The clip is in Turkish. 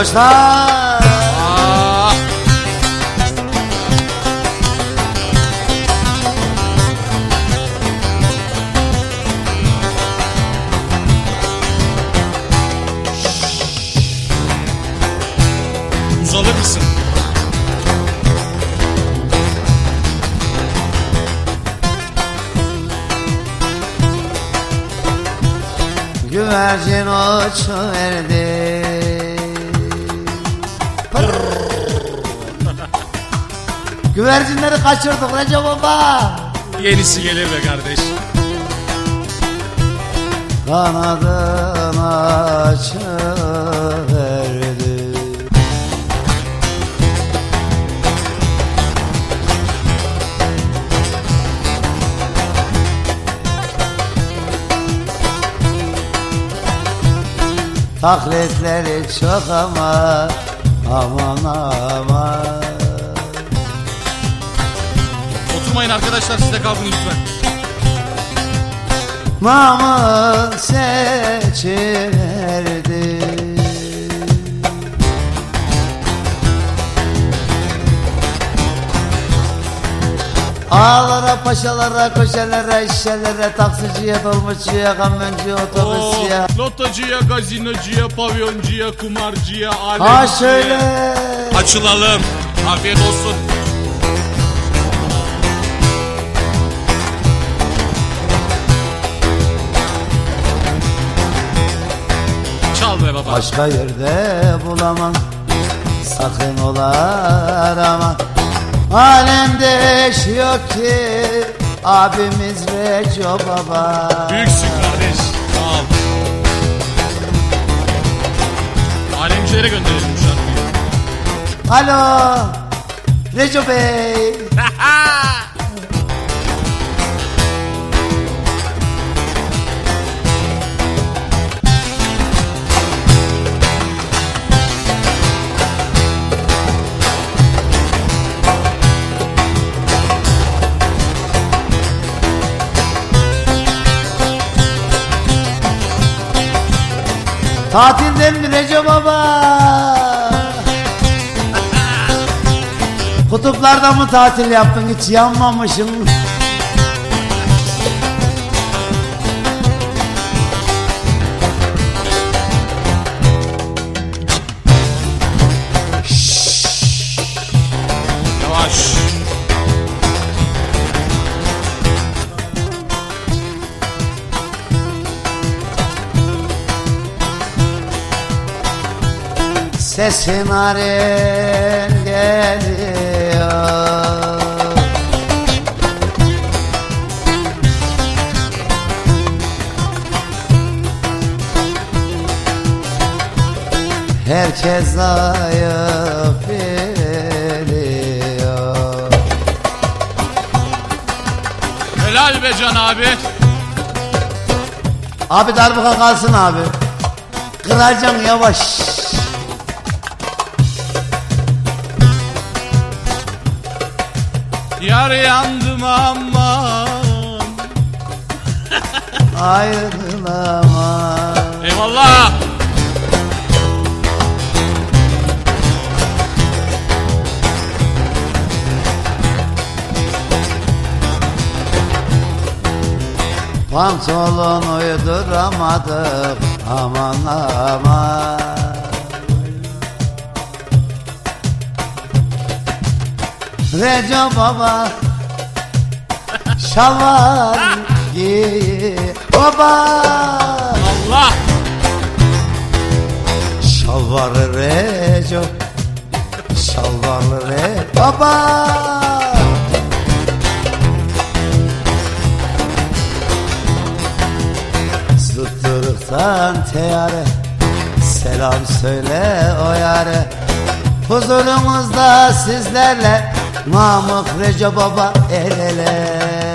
Koçlar Aa, uzalır mısın? Güvercin uçuverdi Güvercinleri kaçırdık Recep Baba. Yenisi gelir be kardeş. Kanadını açıverdi Taklitleri çok ama aman aman Oturmayın arkadaşlar siz de kalkın lütfen. Namı seçiverdi Ağlara, paşalara, köşelere, işçilere, taksiciye, dolmuşçuya, kamyoncuya, otobüsçüye Oo, lotocuya, gazinocuya, pavyoncuya, kumarcıya, alemciye. Ha şöyle Açılalım. Afiyet olsun. Başka yerde bulamam Sakın olar ama Alemde eş yok ki Abimiz Reco Baba Büyüksün kardeş. Ol. Alemcilere gönderelim şarkıyı. Alo Reco Bey Tatilden mi Recep Baba? Kutuplarda mı tatil yaptın hiç yanmamışım Sesin haren geliyor. Herkes zayıf biliyor. Helal be Can abi. Abi darbuka kalsın abi. Kıracaksın yavaş Yar yandım aman. Ayrılamam Eyvallah. Pantolon uyduramadım aman aman Recep baba şalvar giy baba. Allah. Şalvarlı Recep şalvarlı Re baba. Zıttırıktan teyare Selam söyle o yare. Huzurumuzda sizlerle Namık Recep Baba el ele